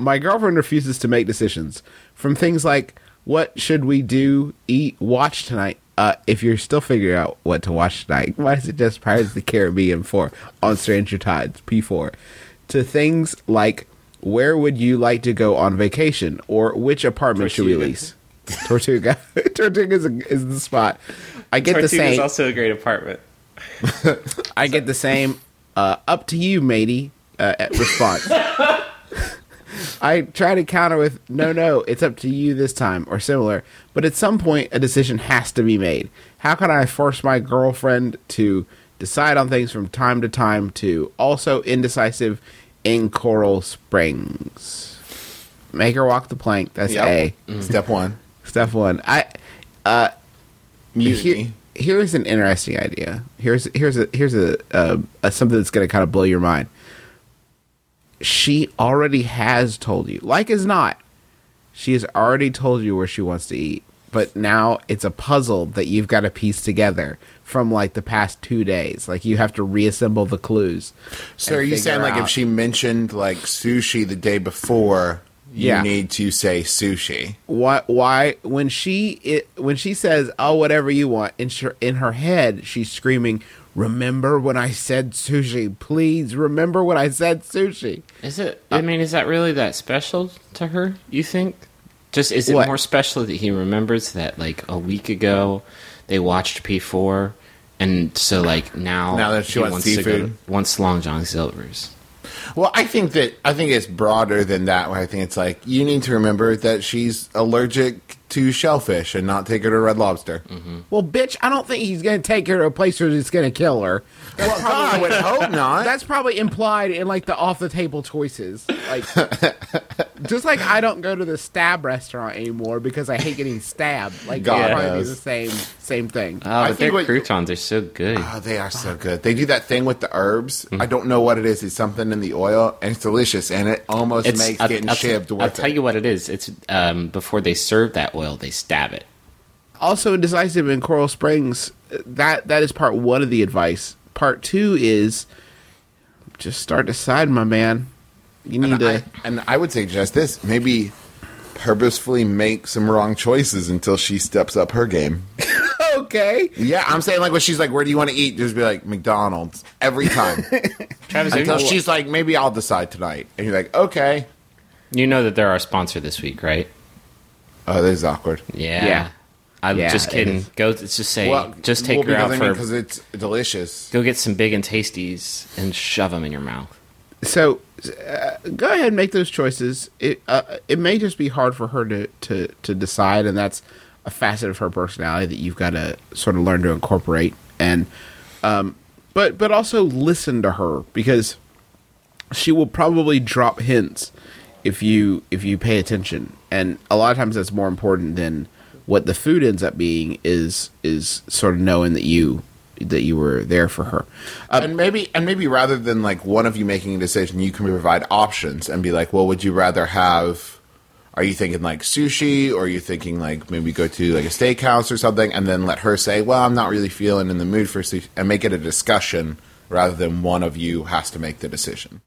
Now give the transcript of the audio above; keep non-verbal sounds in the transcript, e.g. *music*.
My girlfriend refuses to make decisions from things like what should we do, eat, watch tonight. Uh, if you're still figuring out what to watch tonight, *laughs* why is it just Pirates of the Caribbean 4 on Stranger Tides P4? To things like where would you like to go on vacation or which apartment should we lease? Tortuga. *laughs* Tortuga is, a, is the spot. I get the Tortuga is same. also a great apartment. *laughs* I get the same. Uh, up to you, matey. Uh, response. I try to counter with no, no. It's up to you this time, or similar. But at some point, a decision has to be made. How can I force my girlfriend to decide on things from time to time? To also indecisive in Coral Springs. Make her walk the plank. That's Yep. A. Step one. Step one. I. Uh, Mutiny. here- here's an interesting idea. Here's here's a here's a, uh, a something that's going to kind of blow your mind. She already has told you, like as not, she has already told you where she wants to eat. But now it's a puzzle that you've got to piece together from like the past two days. Like you have to reassemble the clues. So are you saying like if she mentioned like sushi the day before, you Yeah. need to say sushi? why why when she it, when she says oh whatever you want in her, in her head she's screaming remember when i said sushi please remember when i said sushi Is it? Uh, I mean, is that really that special to her? You think? Just is it What? more special that he remembers that like a week ago they watched P four, and so like now Now that she he wants to seafood? to- wants Long John Silver's. Well, I think that I think it's broader than that. Where I think it's like you need to remember that she's allergic to shellfish and not take her to Red Lobster. Mm-hmm. well bitch i don't think he's gonna take her to a place where he's gonna kill her Well, God, I would hope not. that's probably implied in like the off the table choices like *laughs* just like i don't go to the stab restaurant anymore because i hate getting stabbed like God God probably be the same same thing Oh, I but think their what- croutons are so good. Oh, they are so good. They do that thing with the herbs. I don't know what it is. It's something in the oil, and it's delicious, and it almost makes I'll- getting I'll, shivved I'll worth tell it. you what it is. It's um, before they serve that oil, they stab it. also indecisive in Coral Springs. That that is part one of the advice. Part two is just start deciding, my man. You need and, to. I, and I would suggest this: maybe purposefully make some wrong choices until she steps up her game. *laughs* okay. Yeah, I'm saying like when she's like, "Where do you want to eat?" Just be like McDonald's every time *laughs* Travis, until you, she's like, "Maybe I'll decide tonight," and you're like, "Okay." you know that they're our sponsor this week, right? Oh, this is awkward. Yeah. Yeah. I'm Yeah, just kidding. Go. Let's just say, Well, just take well, her out because, I for. mean, because it's delicious. go get some big and tasties and shove them in your mouth. So uh, go ahead and make those choices. It uh, it may just be hard for her to, to to decide, and that's a facet of her personality that you've got to sort of learn to incorporate. And um, but but also listen to her because she will probably drop hints if you if you pay attention and a lot of times that's more important than what the food ends up being is is sort of knowing that you that you were there for her uh, and maybe and maybe rather than like one of you making a decision, you can provide options and be like, well, would you rather have? Are you thinking like sushi, or are you thinking like maybe go to like a steakhouse or something, and then let her say, well, I'm not really feeling in the mood for sushi, and make it a discussion rather than one of you has to make the decision.